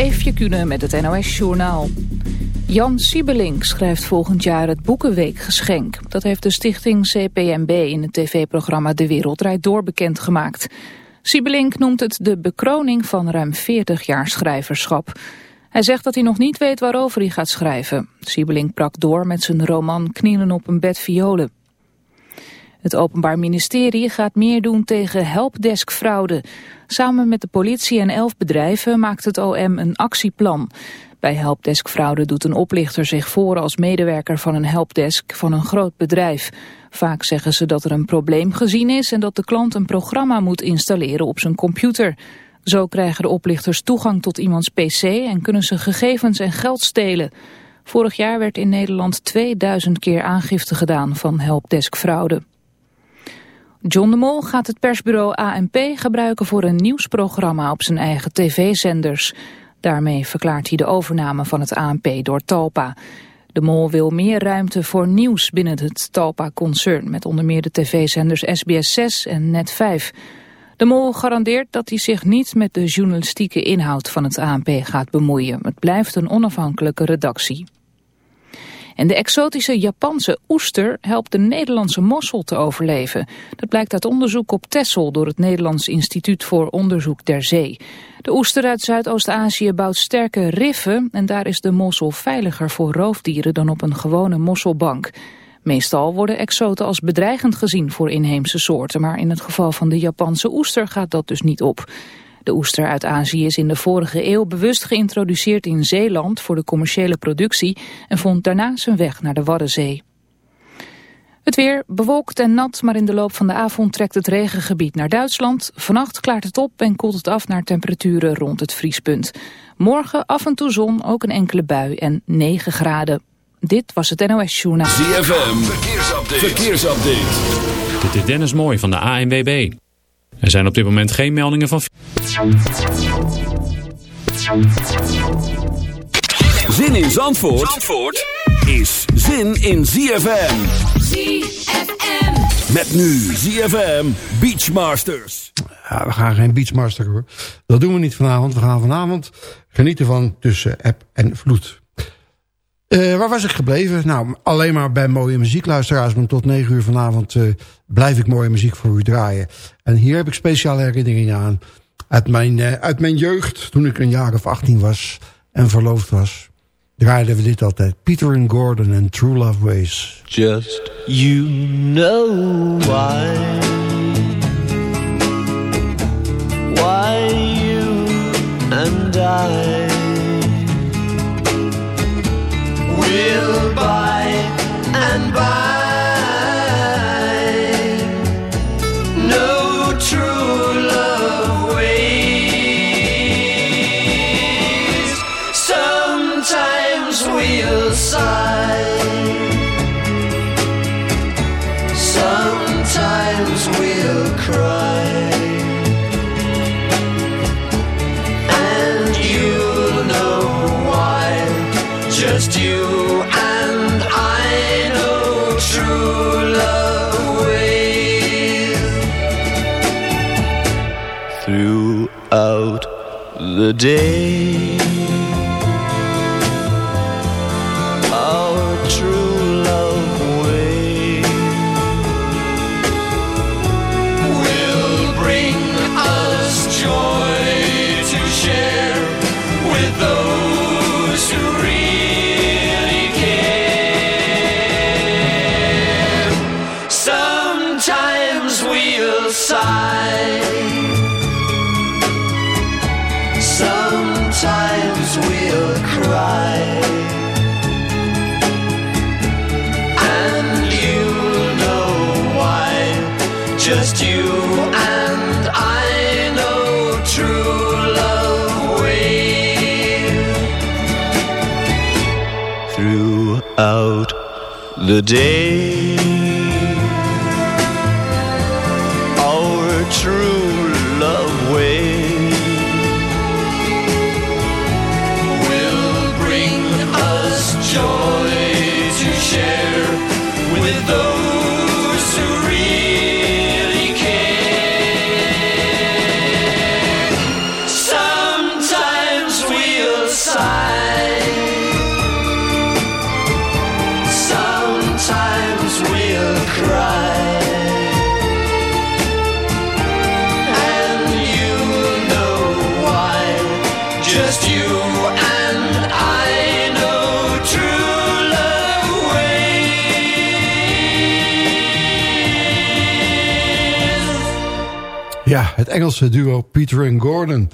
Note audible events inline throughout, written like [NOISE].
Eefje Kunnen met het NOS-journaal. Jan Siebelink schrijft volgend jaar het Boekenweekgeschenk. Dat heeft de stichting CPMB in het tv-programma De Wereld Draait Door bekendgemaakt. Siebelink noemt het de bekroning van ruim 40 jaar schrijverschap. Hij zegt dat hij nog niet weet waarover hij gaat schrijven. Siebelink brak door met zijn roman Knielen op een bed violen. Het Openbaar Ministerie gaat meer doen tegen helpdeskfraude. Samen met de politie en elf bedrijven maakt het OM een actieplan. Bij helpdeskfraude doet een oplichter zich voor als medewerker van een helpdesk van een groot bedrijf. Vaak zeggen ze dat er een probleem gezien is en dat de klant een programma moet installeren op zijn computer. Zo krijgen de oplichters toegang tot iemands pc en kunnen ze gegevens en geld stelen. Vorig jaar werd in Nederland 2000 keer aangifte gedaan van helpdeskfraude. John de Mol gaat het persbureau ANP gebruiken voor een nieuwsprogramma op zijn eigen tv-zenders. Daarmee verklaart hij de overname van het ANP door Talpa. De Mol wil meer ruimte voor nieuws binnen het Talpa-concern... met onder meer de tv-zenders SBS 6 en Net5. De Mol garandeert dat hij zich niet met de journalistieke inhoud van het ANP gaat bemoeien. Het blijft een onafhankelijke redactie. En de exotische Japanse oester helpt de Nederlandse mossel te overleven. Dat blijkt uit onderzoek op Texel door het Nederlands Instituut voor Onderzoek der Zee. De oester uit Zuidoost-Azië bouwt sterke riffen en daar is de mossel veiliger voor roofdieren dan op een gewone mosselbank. Meestal worden exoten als bedreigend gezien voor inheemse soorten, maar in het geval van de Japanse oester gaat dat dus niet op. De oester uit Azië is in de vorige eeuw bewust geïntroduceerd in Zeeland voor de commerciële productie en vond daarna zijn weg naar de Waddenzee. Het weer bewolkt en nat, maar in de loop van de avond trekt het regengebied naar Duitsland. Vannacht klaart het op en koelt het af naar temperaturen rond het vriespunt. Morgen af en toe zon, ook een enkele bui en 9 graden. Dit was het NOS Journaal. ZFM, verkeersupdate. verkeersupdate. Dit is Dennis Mooi van de ANWB. Er zijn op dit moment geen meldingen van... Zin in Zandvoort, Zandvoort is zin in ZFM. ZFM. Met nu ZFM Beachmasters. Ja, we gaan geen Beachmaster hoor. Dat doen we niet vanavond. We gaan vanavond genieten van tussen app en vloed. Uh, waar was ik gebleven? Nou, alleen maar bij mooie muziekluisteraars. Want tot negen uur vanavond uh, blijf ik mooie muziek voor u draaien. En hier heb ik speciale herinneringen aan. Uit mijn, uh, uit mijn jeugd, toen ik een jaar of 18 was en verloofd was. Draaiden we dit altijd. Peter and Gordon en True Love Ways. Just you know why. Why you and I. will by and by. The day the day Engelse duo Peter en Gordon.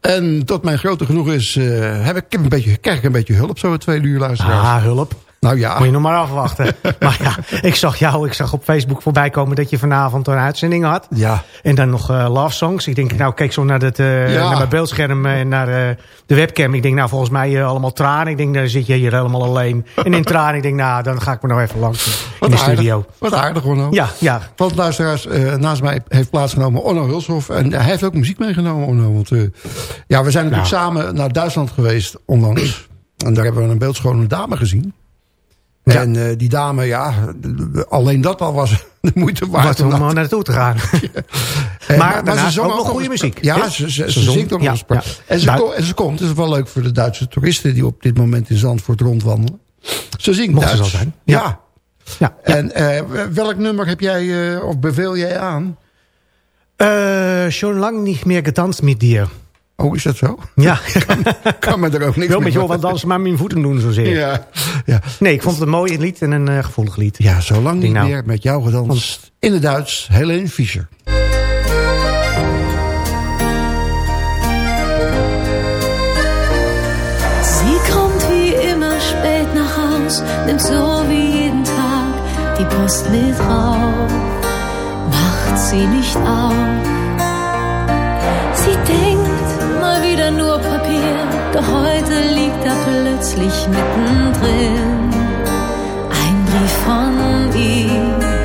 En tot mijn grote genoeg is, eh, heb ik een beetje, krijg ik een beetje hulp zo het tweede uur. Ah, hulp. Nou ja, Moet je nog maar afwachten. [LAUGHS] maar ja, ik zag jou, ik zag op Facebook voorbij komen dat je vanavond een uitzending had. ja, En dan nog eh, love songs. Ik denk, nou, kijk zo naar, het, eh, Ja. naar mijn beeldscherm en naar eh, de webcam. Ik denk, nou, volgens mij allemaal tranen. Ik denk, dan zit je hier helemaal alleen. En in tranen, ik denk, nou, dan ga ik me nog even langs in wat de aardig. studio. Wat aardig Onno. Ja, ja. Want luisteraars, naast mij heeft plaatsgenomen Onno Hulshoff. En hij heeft ook muziek meegenomen, Onno. Want ja, we zijn natuurlijk Nou. samen naar Duitsland geweest onlangs. En daar hebben we een beeldschone dame gezien. Ja. En eh, die dame, ja, alleen dat al was [LAUGHS] de moeite waard. Wat om om er naartoe te gaan. [LAUGHS] Eh, Maar daarnaast zong ook nog goede muziek. Ja, Ja, ze, ze, ze ze zingt ook ja, nog eens. ja. En, ze Duit- ko- en ze komt, het is wel leuk voor de Duitse toeristen... die op dit moment in Zandvoort rondwandelen. Ze zingt Mochten ze Duits. al zijn. Ja. Ja. Ja. En eh, welk nummer heb jij, eh, of beveel jij aan? Eh, schon lang niet meer gedanst met dir. Oh, is dat zo? Ja, [LAUGHS] kan me er ook niks ik wil met je wel van- wat dansen, maar mijn voeten doen zozeer. Ja, ja. Nee, ik vond het een mooi lied en een eh, gevoelig lied. ja zo lang niet nou. meer met jou gedanst. In het Duits, Helene Fischer. Sie kommt wie immer spät nach Haus, nimmt so wie jeden Tag die Post mit rauf, macht sie nicht auf. Doch heute liegt da plötzlich mittendrin ein Brief von ihm.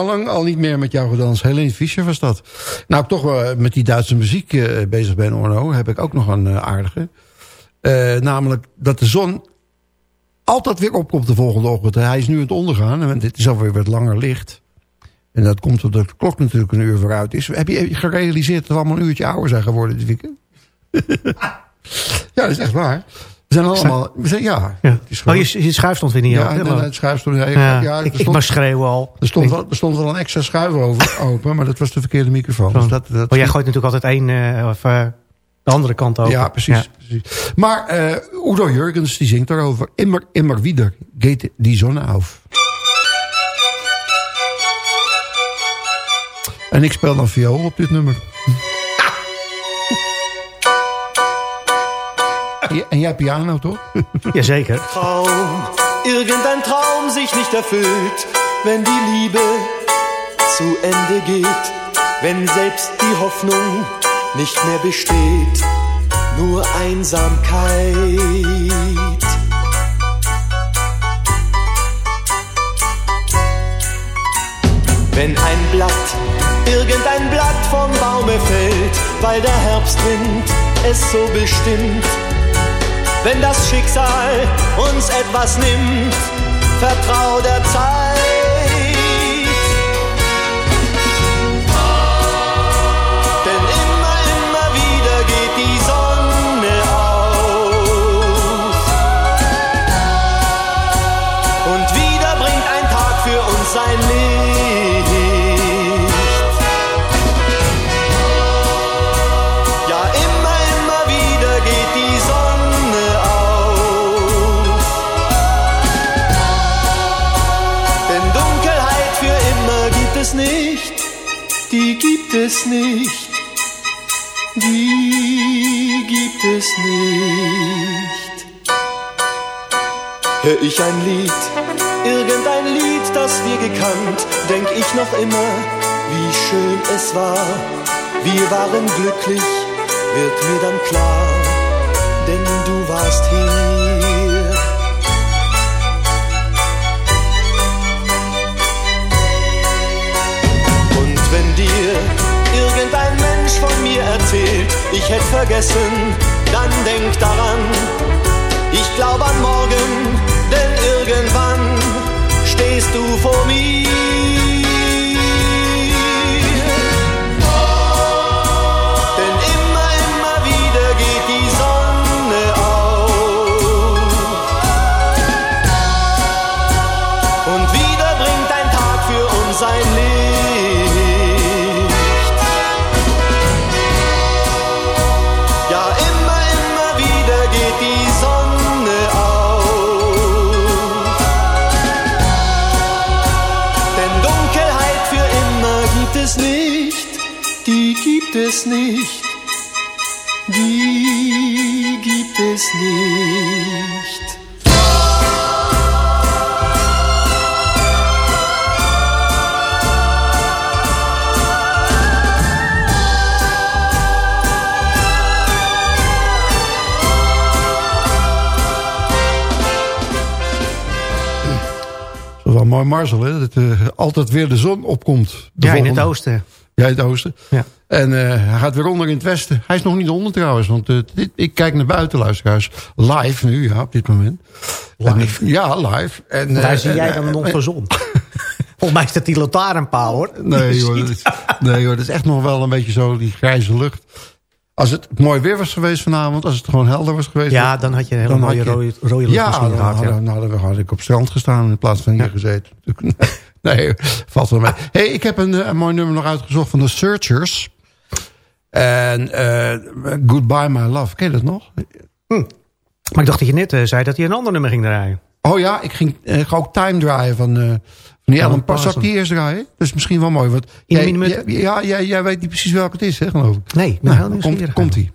Zo lang al niet meer met jou gedanst. Helene Fischer was dat. Nou, ik toch wel met die Duitse muziek eh, bezig ben, Orno... heb ik ook nog een eh, aardige. Eh, namelijk dat de zon altijd weer opkomt de volgende ochtend. Hij is nu aan het ondergaan, en het is alweer wat langer licht. En dat komt omdat de klok natuurlijk een uur vooruit is. Heb je gerealiseerd dat we allemaal een uurtje ouder zijn geworden dit weekend? [LAUGHS] ja, dat is echt waar. We zijn allemaal... We zijn, ja, Ja. Oh, je, je schuif stond weer niet ja, het schuif stond... Ja, Ja, ja, ik, ik stond, mag schreeuwen al. er, stond wel, er stond wel een extra schuif over, [LAUGHS] open, maar dat was de verkeerde microfoon. Dus dat, dat Oh, jij gooit natuurlijk altijd één, eh, of eh, de andere kant open. Ja, precies. precies. Maar eh, Udo Jurgens die zingt daarover. Immer, immer wieder geht die Sonne auf. En ik speel dan viool op dit nummer. En jij- En jij piano, toch? [LAUGHS] Jazeker. Traum, irgendein Traum sich nicht erfüllt, wenn die Liebe zu Ende geht, wenn selbst die Hoffnung nicht mehr besteht, nur Einsamkeit. Wenn ein Blatt, irgendein Blatt vom Baume fällt, weil der Herbstwind es so bestimmt, wenn das Schicksal uns etwas nimmt, vertrau der Zeit. Es nicht, die gibt es nicht. Hör ich ein Lied, irgendein Lied, das wir gekannt, denk ich noch immer, wie schön es war. Wir waren glücklich, wird mir dann klar, denn du warst hier. Hätte vergessen, dann denk daran, ich glaube an morgen, denn irgendwann stehst du vor mir. Gibt es nicht, die gibt es nicht. Wel mooi Marcel, hè? Dat eh, altijd weer de zon opkomt. De Ja, in het volgende- oosten. Ja, in het oosten. Ja. En eh, hij gaat weer onder in het westen. Hij is nog niet onder trouwens. Want eh, dit, ik kijk naar buiten, luisteraars. Live nu, ja, op dit moment. Live? En, ja, live. En, Daar eh, zie jij dan nog eh, de zon. [LAUGHS] Volgens mij is dat die lantaarnpaal, hoor. Nee [LAUGHS] hoor, dat is, nee hoor, dat is echt nog wel een beetje zo, die grijze lucht. Als het mooi weer was geweest vanavond, als het gewoon helder was geweest... Ja, dan had je een hele mooie je- rode, rode lucht Ja, dan gehad. Ja. dan hadden we- had ik op strand gestaan in plaats van hier gezeten. [LAUGHS] Nee, valt wel mee. Hey, ik heb een, eh, een mooi nummer nog uitgezocht van de Searchers. En eh, Goodbye My Love, ken je dat nog? Maar ik dacht dat je net eh, zei dat hij een ander nummer ging draaien. Oh ja, ik ging, eh, ga ook Time draaien van, eh, van die Alan. Zal ik die eerst draaien? Dat is misschien wel mooi. Want In jij, minuten? jij- ja, jij, jij weet niet precies welke het is, hè, geloof ik. Nee, Nou, komt, komt ie.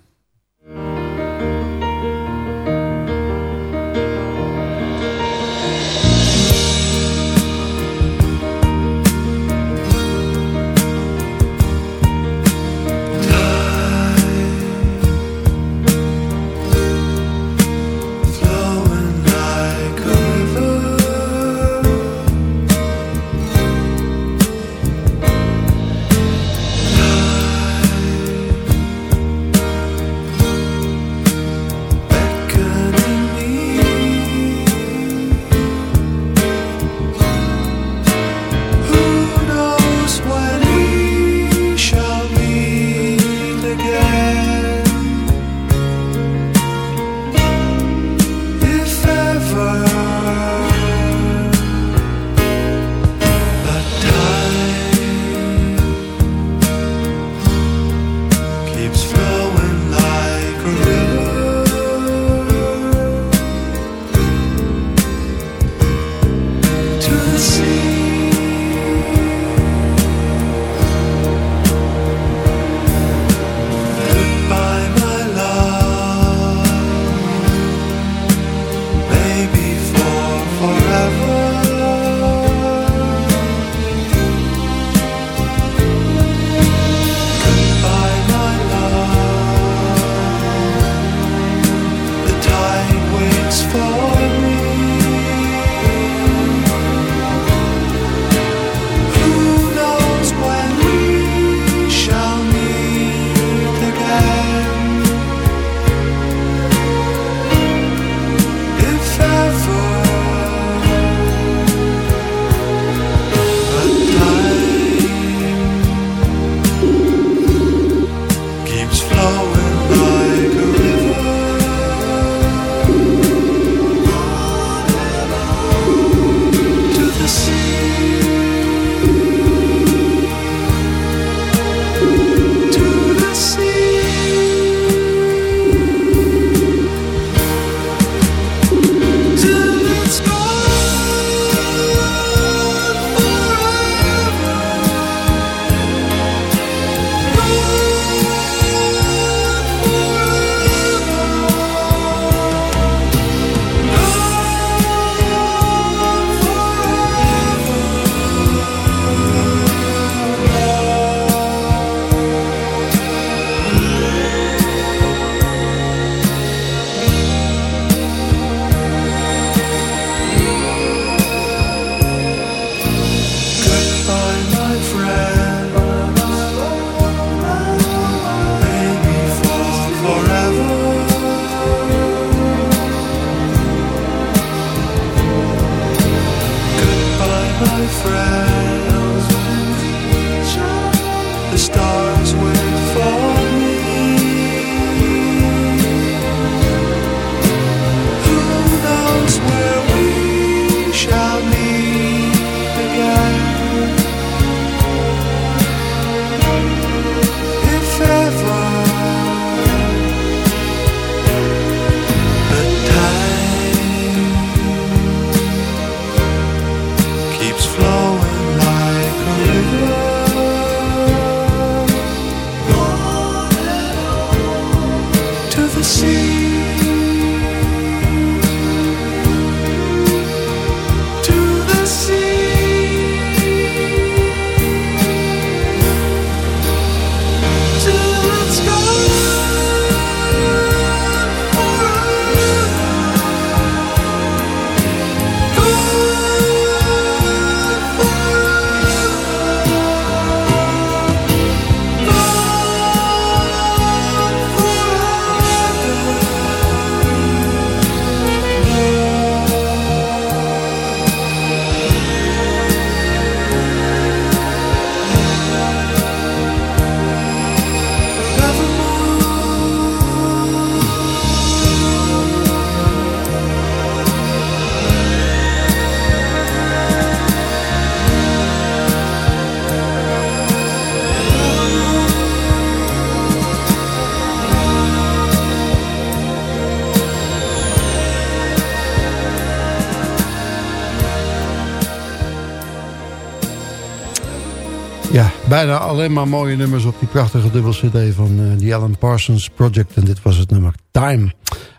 Bijna alleen maar mooie nummers op die prachtige dubbel cd van uh, The Alan Parsons Project. En dit was het nummer Time.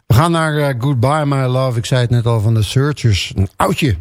We gaan naar uh, Goodbye My Love. Ik zei het net al van de Searchers. Een oudje.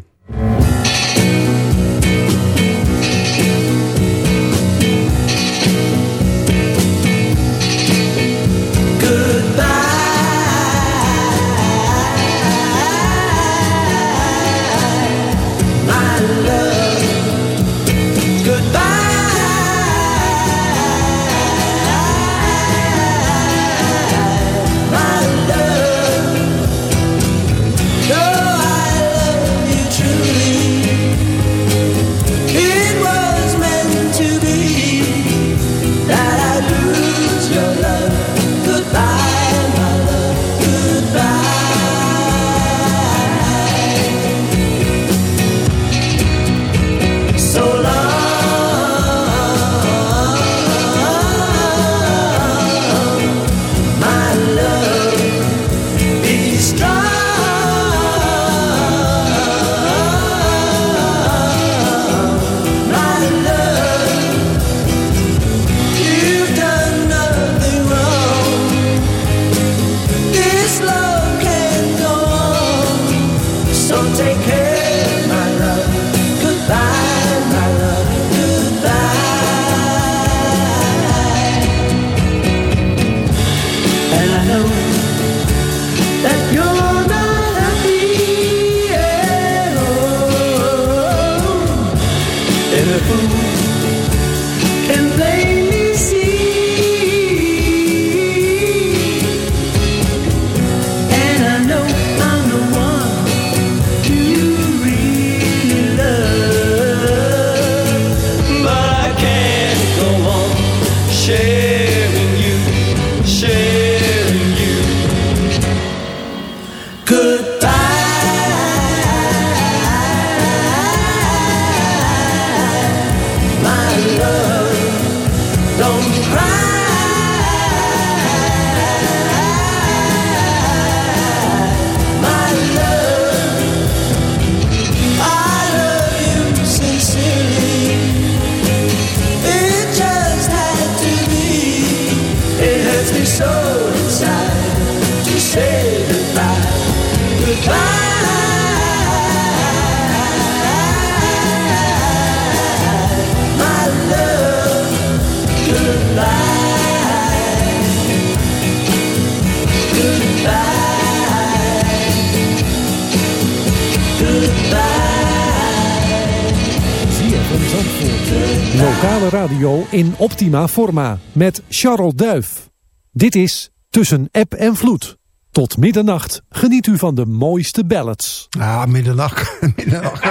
In optima forma met Charles Duif. Dit is Tussen App en Vloed. Tot middernacht geniet u van de mooiste ballads. Ja, middernacht. middernacht.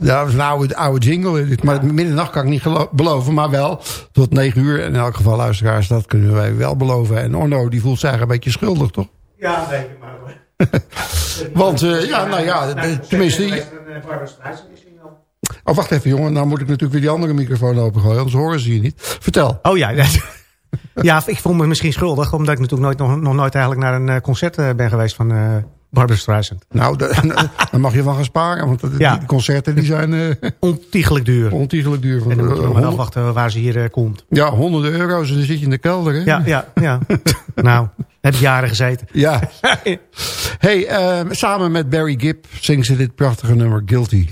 Ja, dat is een oude, oude jingle. Maar middernacht kan ik niet beloven. Maar wel tot negen uur. In elk geval, luisteraars, dat kunnen wij wel beloven. En Orno, die voelt zich een beetje schuldig, toch? Ja, nee, maar... Want, uh, ja, nou ja, tenminste... Oh, wacht even jongen. Nou moet ik natuurlijk weer die andere microfoon opengooien. Anders horen ze je niet. Vertel. Oh ja. [LAUGHS] ja, ik voel me misschien schuldig. Omdat ik natuurlijk nooit, nog, nog nooit eigenlijk naar een eh, concert eh, ben geweest van uh, Barbara Streisand. [LAUGHS] Nou, daar mag je van gaan sparen. Want die concerten die zijn... Uh, [LAUGHS] ontiegelijk duur. Ontiegelijk duur. Van, en dan moet je nog maar afwachten waar ze hier komt. Ja, honderden euro's en dan zit je in de kelder. Hè? Ja, ja, ja. nou, heb ik jaren gezeten. Ja. hey, samen met Barry Gibb zingen ze dit prachtige nummer Guilty.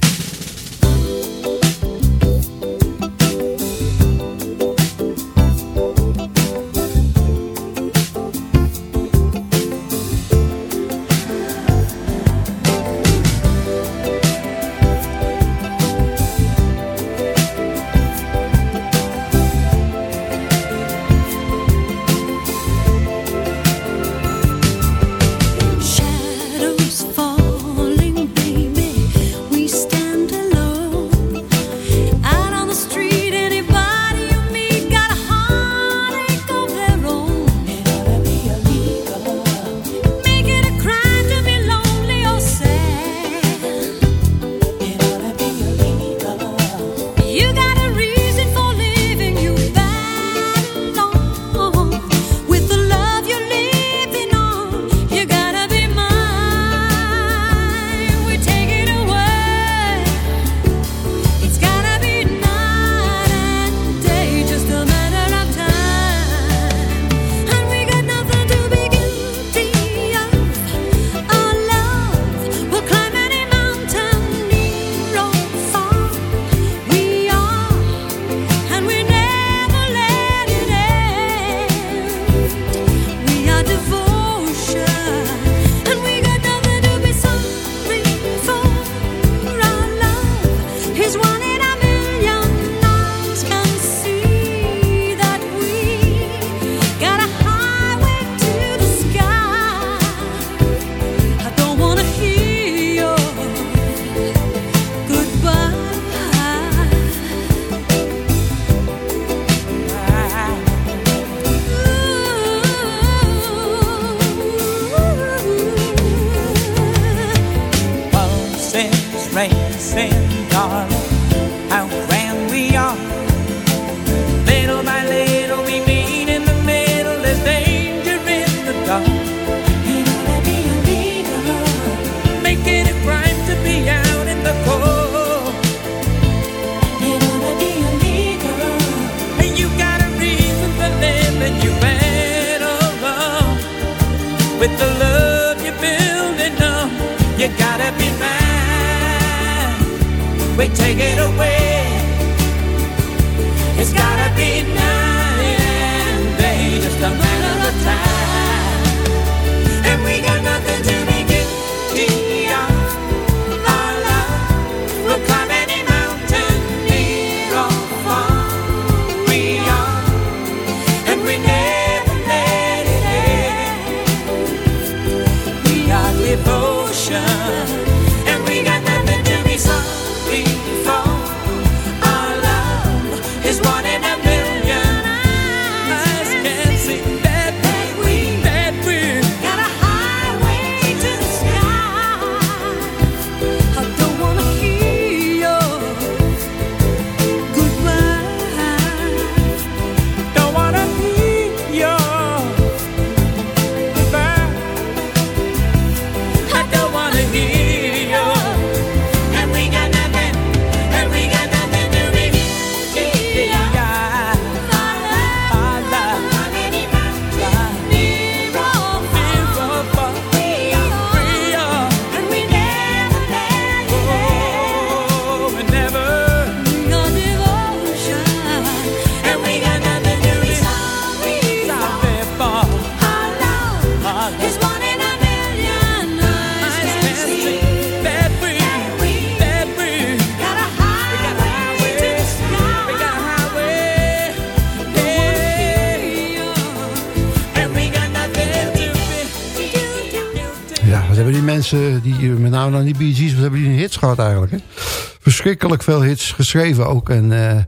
verschrikkelijk veel hits geschreven ook. En eh,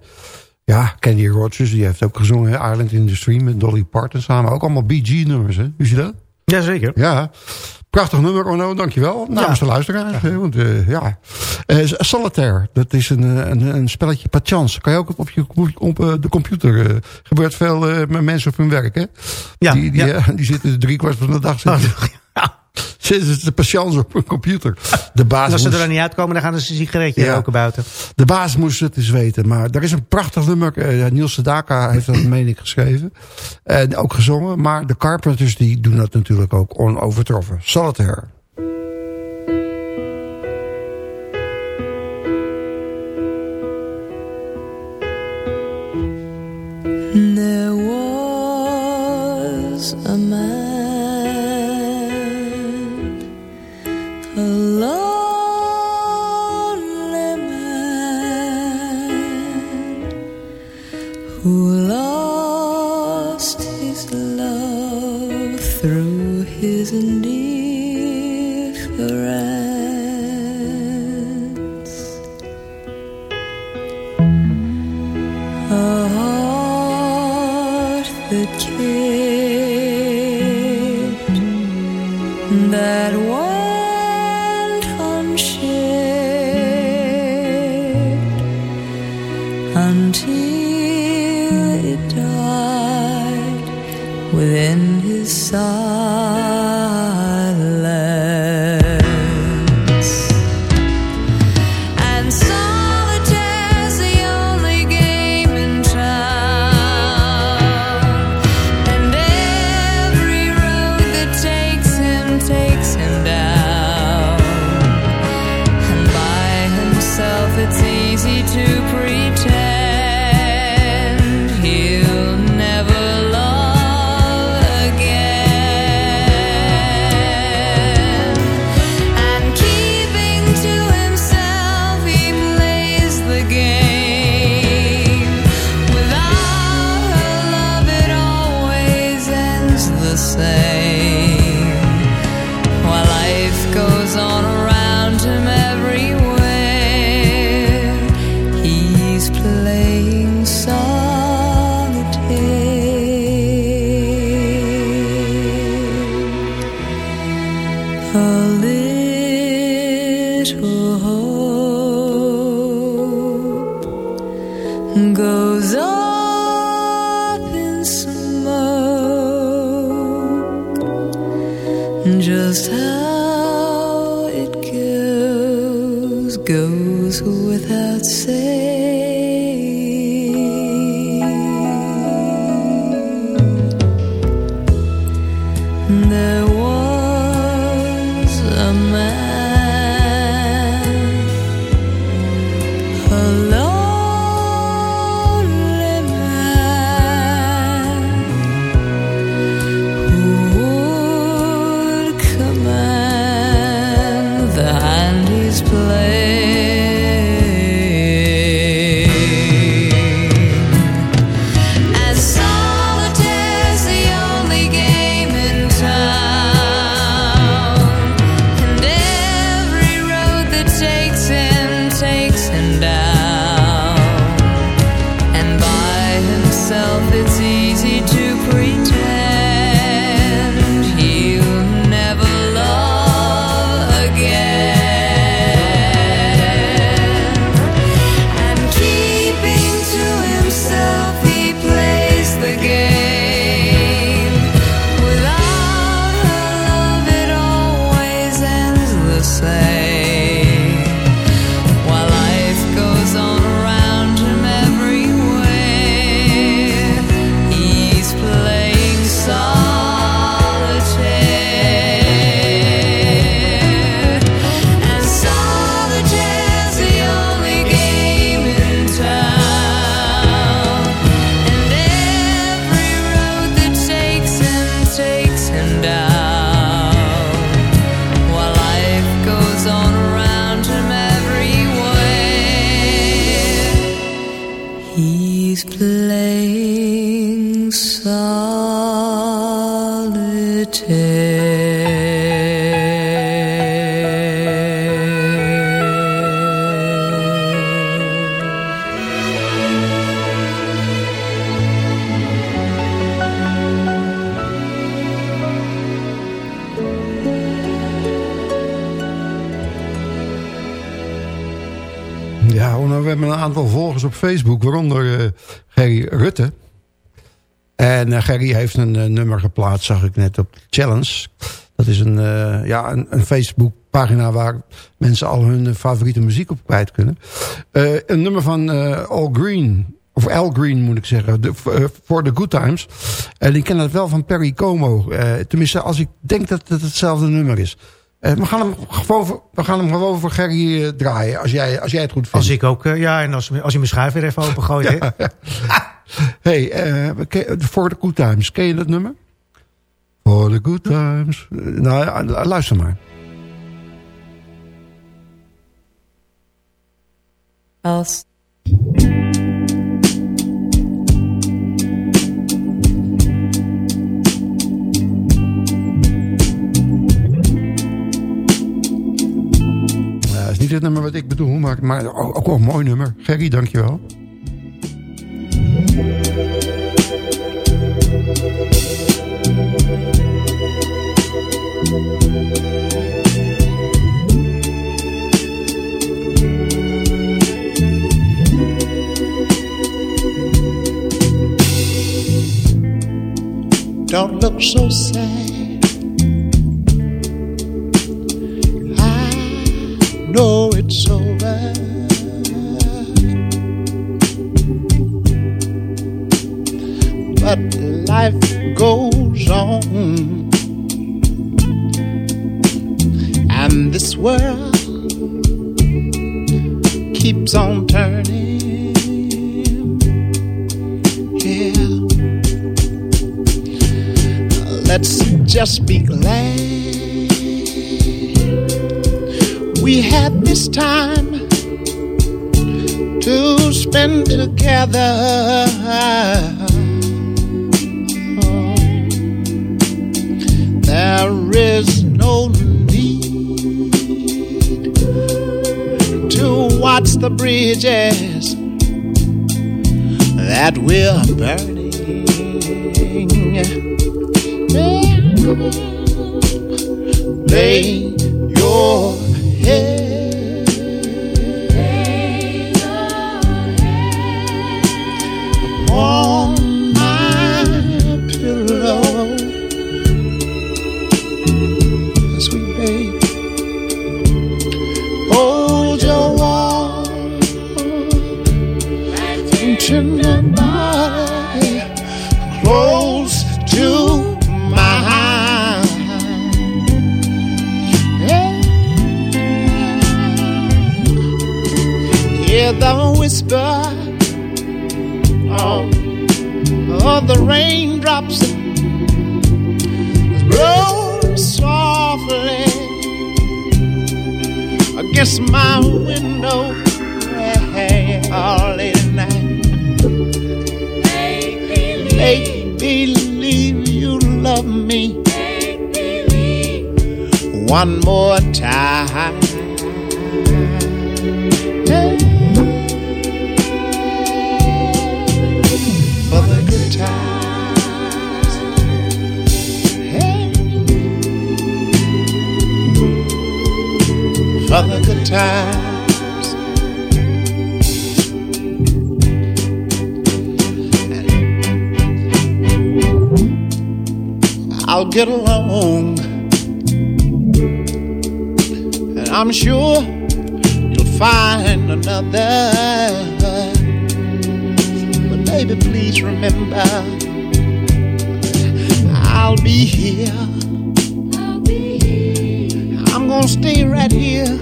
ja, Kenny Rogers, die heeft ook gezongen. Island in the Stream met Dolly Parton samen. Ook allemaal BG-nummers, hè? U ziet dat? Jazeker. Ja. Prachtig nummer, Orno. Dankjewel. Namens de luisteraars. Eh, ja. Want, ja. Uh, solitaire, dat is een, eh, een, een spelletje patience. Kan je ook op, je, op de computer. gebeurt veel met mensen op hun werk, hè? Ja. Die, die, die zitten drie kwart van de dag [LAUGHS] zitten zitten ze de op een computer. De baas en als ze er dan niet uitkomen, dan gaan ze een sigaretje ja. roken buiten. De baas moest het eens weten. Maar er is een prachtig nummer. Uh, Niels Sedaka heeft dat, meen ik, geschreven. En ook gezongen. Maar de Carpenters die doen dat natuurlijk ook onovertroffen. Solitaire. say. same Facebook, waaronder eh, Gerry Rutte. En eh, Gerry heeft een eh, nummer geplaatst, zag ik net op Challenge. Dat is een, ja, een, een Facebookpagina waar mensen al hun favoriete muziek op kwijt kunnen. Een nummer van All Green, of Al Green moet ik zeggen, de- For the Good Times. En ik ken dat wel van Perry Como. Tenminste, als ik denk dat het hetzelfde nummer is. Eh, we, gaan hem gewoon, voor- we gaan hem gewoon voor Gerry eh, draaien, als jij, als jij het goed vindt. Als ik ook, eh, ja, en als, als je mijn schuif weer even opengooit. hè. [LAUGHS] Hey, eh, ken- For the Good Times, ken je dat nummer? For the Good Times. Nou, ja, luister maar. Als niet het nummer wat ik bedoel, maar, maar ook, wel een mooi nummer. Gerry, dankjewel. Don't look so sad. Keeps on turning. Yeah. Let's just be glad we had this time to spend together. The bridges that we're burning. Lay close to mine. Hear the whisper of, the raindrops roll softly against my window one more time. For the good times. Hey. For the good times. I'll get along. I'm sure you'll find another. But baby, please remember, I'll be here. I'm gonna stay right here.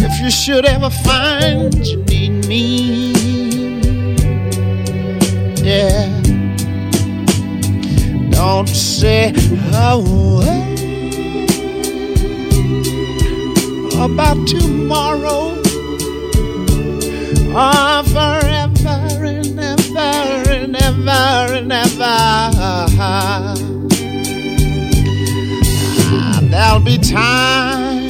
If you should ever find you need me, yeah. Don't say a word about tomorrow ah, forever and ever and ever and ever. Ah, there'll be time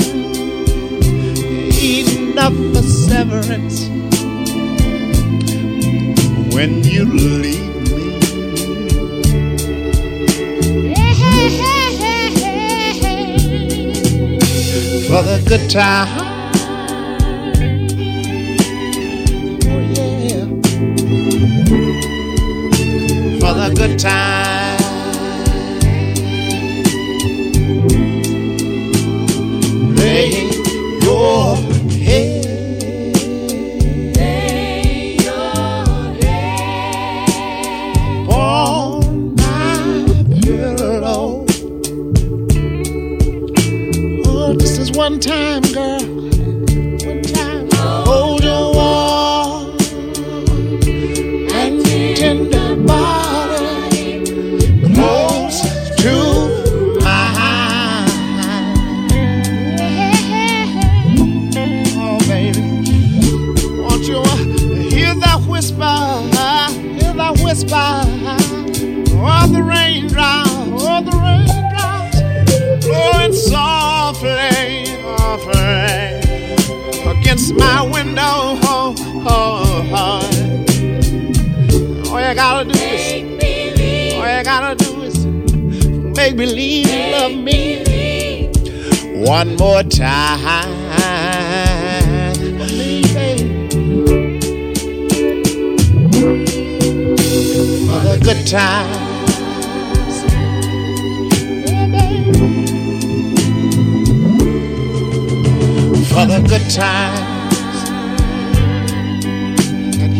enough for severance when you leave. For the good time. Oh, yeah. For the good time.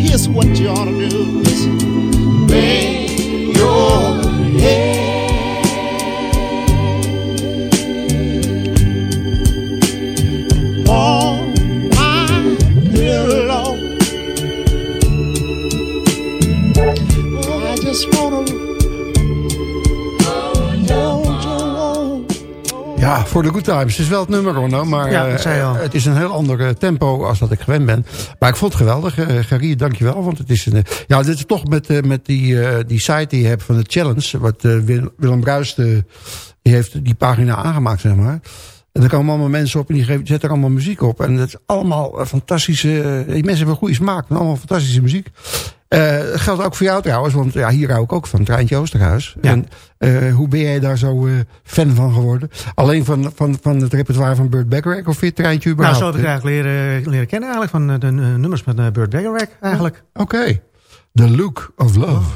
Here's what you ought to do. Is lay your head. Just wanna voor de Good Times. Het is wel het nummer, Ronno, maar Ja, eh, het is een heel ander eh, tempo als dat ik gewend ben. Maar ik vond het geweldig. Uh, dankjewel. Want het is een, ja, dit is toch met, met die, die site die je hebt van de Challenge. Wat Wil- Willem Bruis, die heeft die pagina aangemaakt, zeg maar. En er komen allemaal mensen op en die geven- zetten er allemaal muziek op. En dat is allemaal fantastische... die mensen hebben goede smaak. Allemaal fantastische muziek. Eh, dat geldt ook voor jou trouwens, want ja, hier hou ik ook van Treintje Oosterhuis. Ja. En eh, hoe ben jij daar zo eh, fan van geworden? Alleen van, van, van het repertoire van Burt Bacharach of vind je Treintje Nou, überhaupt? zo heb ik eigenlijk leren, leren kennen eigenlijk van de nummers met Burt Bacharach eigenlijk. Oké. The Look of Love.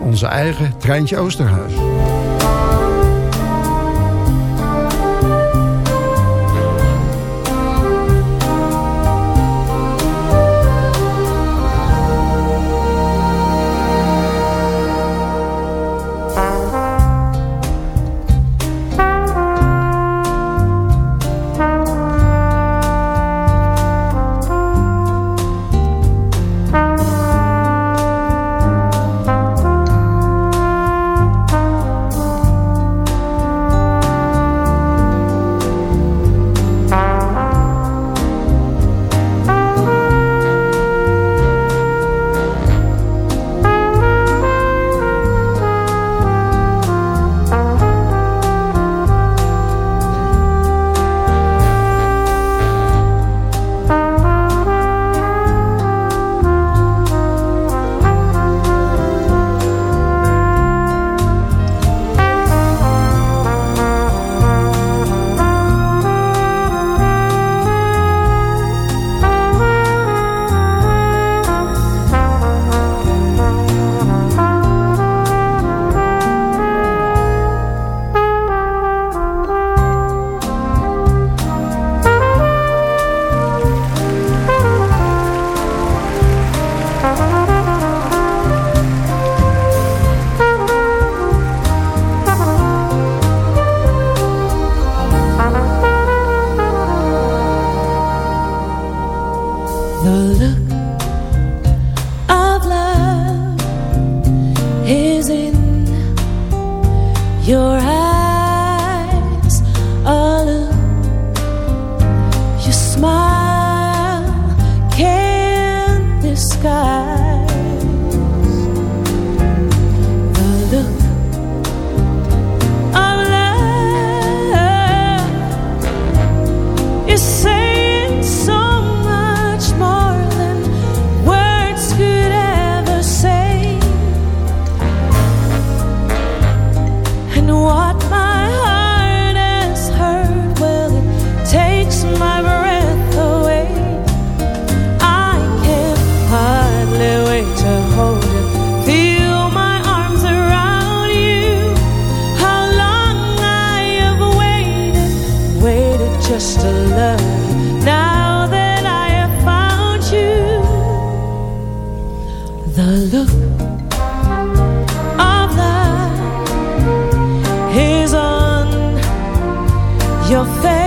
Onze eigen Treintje Oosterhuis. just a love. Now that I have found you the look of love is on your face.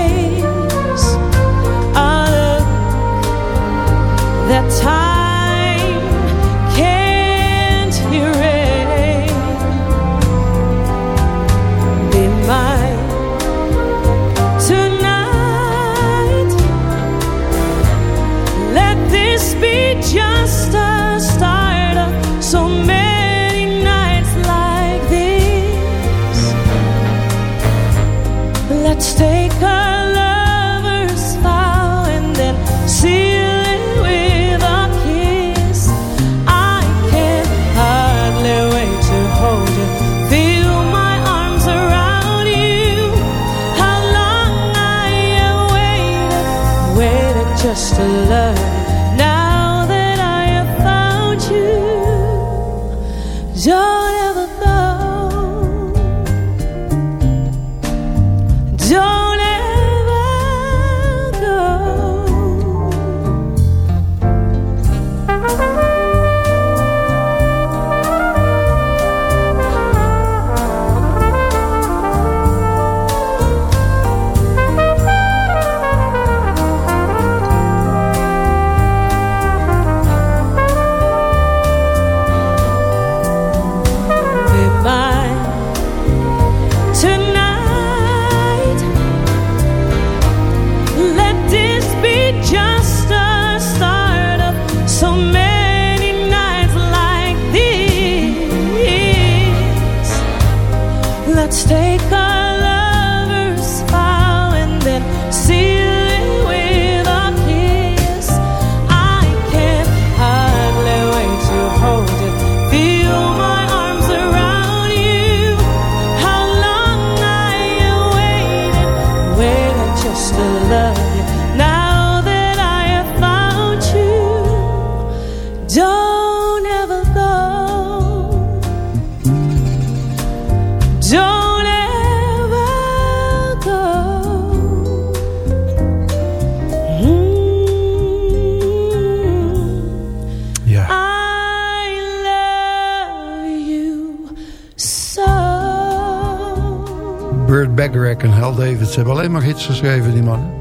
Bacharach en Hal David. Ze hebben alleen maar hits geschreven, die mannen.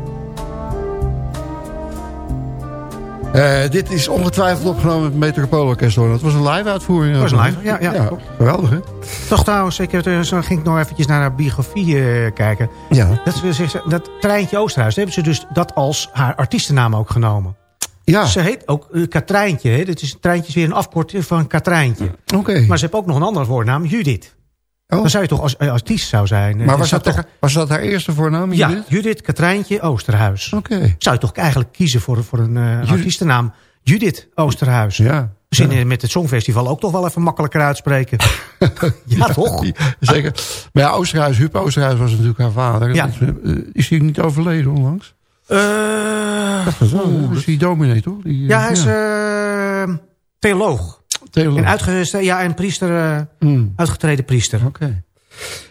Eh, dit is ongetwijfeld opgenomen met het Metropoolorkest. hoor. Dat was een live uitvoering. Dat was ook, live, ja, ja, geweldig, hè? Toch trouwens, ik, eh, zo ging ik nog eventjes naar haar biografie eh, kijken. Ja. Dat, ze dat Treintje Oosterhuis, hebben ze dus dat als haar artiestennaam ook genomen. Ja, Ze heet ook eh, Katrijntje. Hè? Dat is, Treintje is weer een afkorting van Katrijntje. oké. Maar ze heeft ook nog een andere voornaam, Judith. Oh. Dan zou je toch als eh, artiest zou zijn. Maar Eh, was zou dat, toch, was dat haar eerste voornaam? Ja, Judith? Judith Katrijntje Oosterhuis. Oké. Zou je toch eigenlijk kiezen voor, voor een eh, artiestennaam Judith Oosterhuis. Ja. Misschien met het Songfestival ook toch wel even makkelijker uitspreken. [LAUGHS] ja, toch? Zeker. Maar ja, Oosterhuis, Huub Oosterhuis was natuurlijk haar vader. Ja. Is, hij niet overleden onlangs? Oh, is hij dominee, toch? Die, ja, hij is eh, theoloog. Theoloog. En, uitge ja, en priester, eh, Hmm, uitgetreden priester. Oké.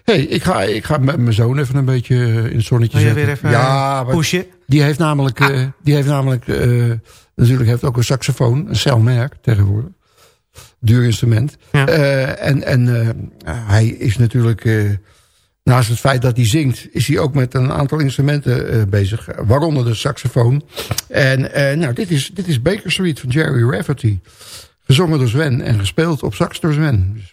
hey, ik ga, ik ga met mijn zoon even een beetje eh, in het zonnetje zetten. weer even ja, eh, pushen? die heeft namelijk, eh, die heeft namelijk natuurlijk heeft ook een saxofoon, een celmerk tegenwoordig. Duur instrument. Ja. En en hij is natuurlijk, naast het feit dat hij zingt, is hij ook met een aantal instrumenten eh, bezig. Waaronder de saxofoon. En nou, dit is, dit is Baker Street van Jerry Rafferty. Gezongen door Sven en gespeeld op sax door Sven.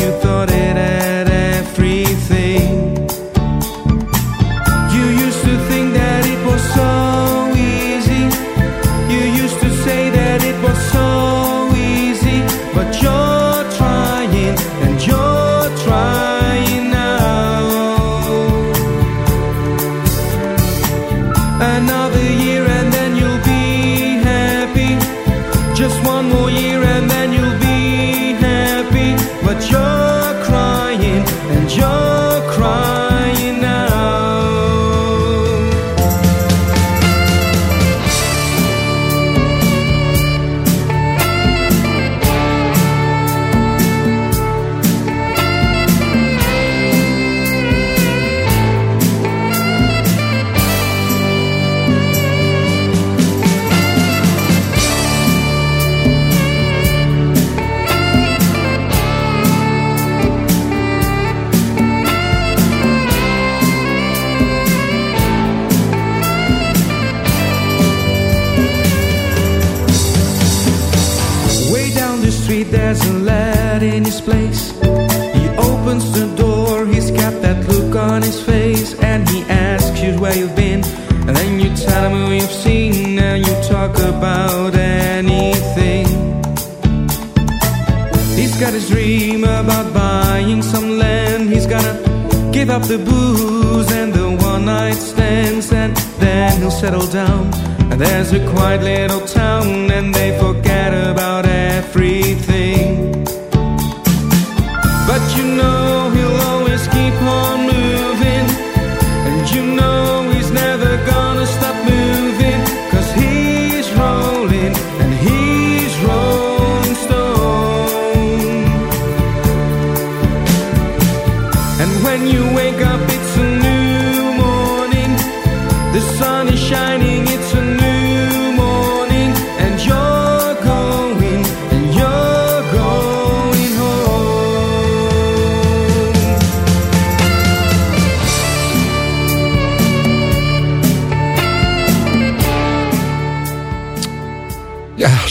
you thought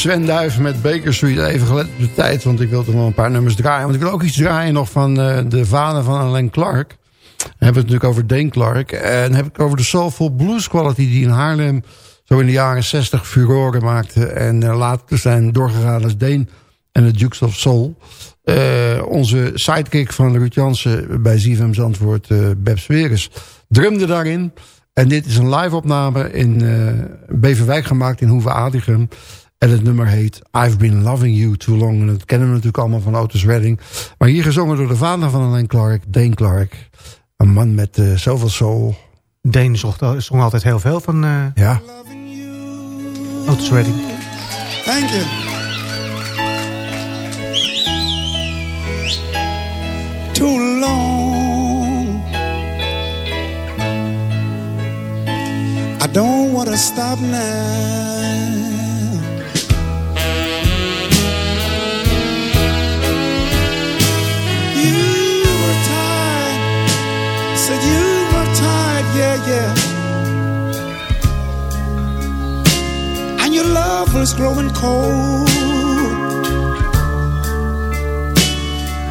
Sven Duif met Baker Street. Even gelet op de tijd, want ik wil toch nog een paar nummers draaien. Want ik wil ook iets draaien nog van eh, de vader van Alain Clark. Dan hebben we het natuurlijk over Dane Clark. En dan heb ik over de Soulful Blues Quality die in Haarlem... zo in de jaren 60 furoren maakte. En uh, later zijn doorgegaan als Dane en de Dukes of Soul. Eh, onze sidekick van Ruud Jansen bij ZFM's antwoord, uh, Beb Sweres, drumde daarin. En dit is een live opname in Beverwijk gemaakt in Hoeve Adigum. En het nummer heet I've Been Loving You Too Long. En dat kennen we natuurlijk allemaal van Otis Redding. Maar hier gezongen door de vader van Alain Clark, Dane Clark. Een man met uh, zoveel soul. Dane zocht, zong altijd heel veel van uh, ja. Otis Redding. Thank you. Too long. I don't want to stop now. Said you were tired, yeah, yeah. And your love was growing cold.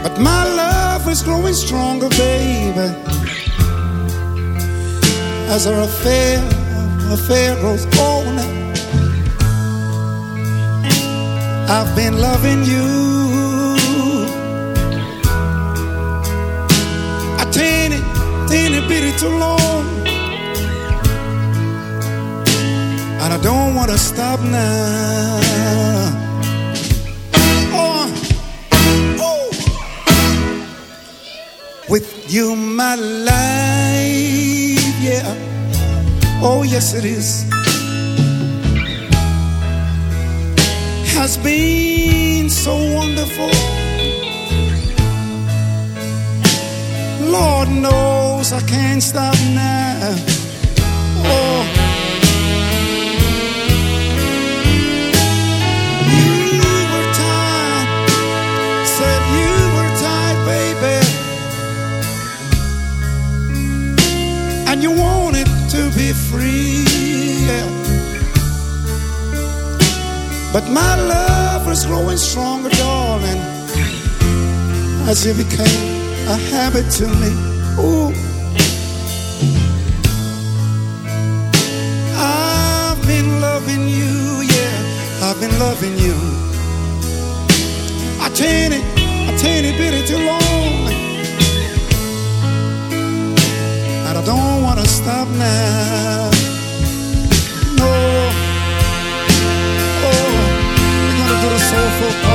But my love is growing stronger, baby. As our affair, affair grows older. I've been loving you. Too long. And I don't want to stop now. Oh, oh. With you, my life, yeah. Oh, yes, it is. Has been so wonderful. Lord knows I can't stop now. Oh. You were said you were baby. And you wanted to be free. But my love was growing stronger, darling, as it became a habit to me. Ooh. I've been loving you, yeah, I've been loving you. I it, I teeny bitty too long. And I don't want to stop now. No. Oh, we're gonna do the soulful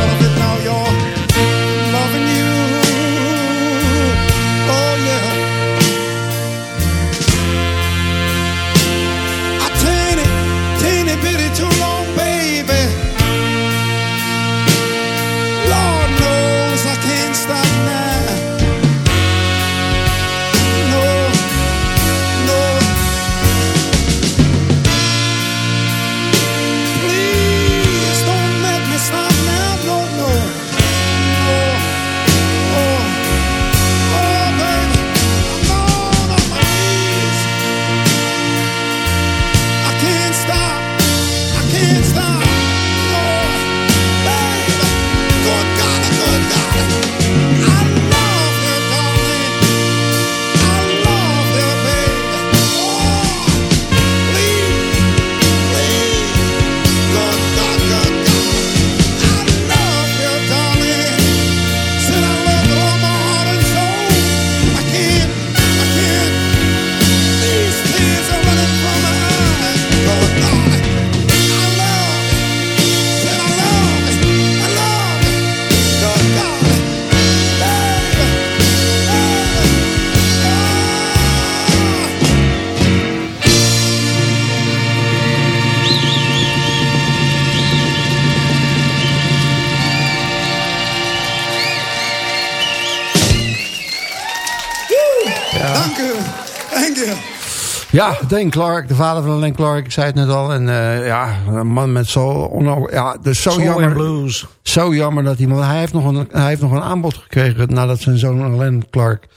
Dane Clark, de vader van Len Clark. Ik zei het net al. En eh, ja, een man met zo... Ja, dus zo Soul jammer. blues. Zo jammer dat iemand... Hij heeft nog een, hij heeft nog een aanbod gekregen nadat zijn zoon Len Clark...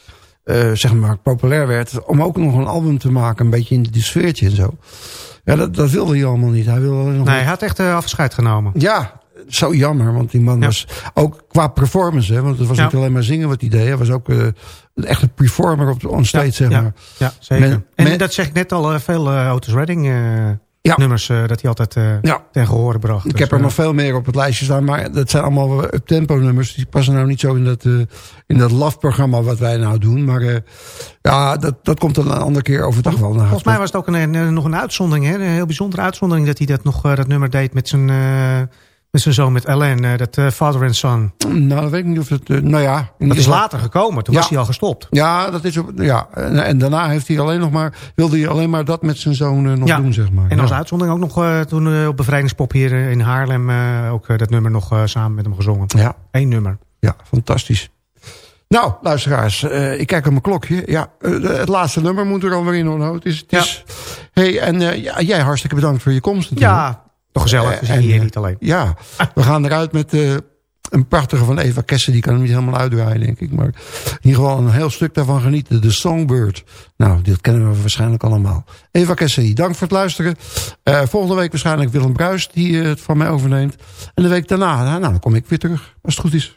eh, zeg maar populair werd. Om ook nog een album te maken. Een beetje in die sfeertje en zo. Ja, dat, dat wilde hij allemaal niet. Hij wilde nog Nee, hij had echt eh, afscheid genomen. ja, zo jammer. Want die man Ja. was ook qua performance. Hè, want het was Ja. niet alleen maar zingen wat hij deed. Hij was ook eh, een echte performer op de onstage, zeg ja, maar. ja, zeker. Men- en men- dat zeg ik net al, eh, veel eh, Otis Redding nummers dat hij altijd ten gehore bracht. Ik Dus, heb er eh, nog veel meer op het lijstje staan. Maar dat zijn allemaal up-tempo nummers. Die passen nou niet zo in dat, in dat love-programma wat wij nou doen. Maar ja, dat, dat komt dan een andere keer overdag wel naar Volgens mij was het ook een, een- nog een uitzondering, hè? een heel bijzondere uitzondering... dat hij dat, nog, dat nummer deed met zijn, met zijn zoon, met Ellen, eh, dat eh, Father and Son. Nou, dat weet ik niet of het... eh, nou ja. Dat is later gekomen, toen Ja. was hij al gestopt. Ja, dat is op, ja. En, en daarna heeft hij alleen nog maar, wilde hij alleen maar dat met zijn zoon nog Ja. doen, zeg maar. En als ja. uitzondering ook nog toen op Bevrijdingspop hier in Haarlem... ook dat nummer nog samen met hem gezongen. Ja. Eén nummer. Ja, fantastisch. Nou, luisteraars, ik kijk op mijn klokje. Ja, het laatste nummer moet er alweer in, hoor. Het is, het Ja. is, hey, en ja, jij hartstikke bedankt voor je komst natuurlijk. Ja, toch gezellig. We Eh, zitten hier en, niet alleen. Ja, we gaan eruit met eh, een prachtige van Eva Kessen. Die kan hem niet helemaal uitdraaien, denk ik. Maar in ieder geval een heel stuk daarvan genieten. De Songbird. Nou, dit kennen we waarschijnlijk allemaal. Eva Kessen, dank voor het luisteren. Eh, volgende week waarschijnlijk Willem Bruis, die eh, het van mij overneemt. En de week daarna, nou, dan kom ik weer terug. Als het goed is.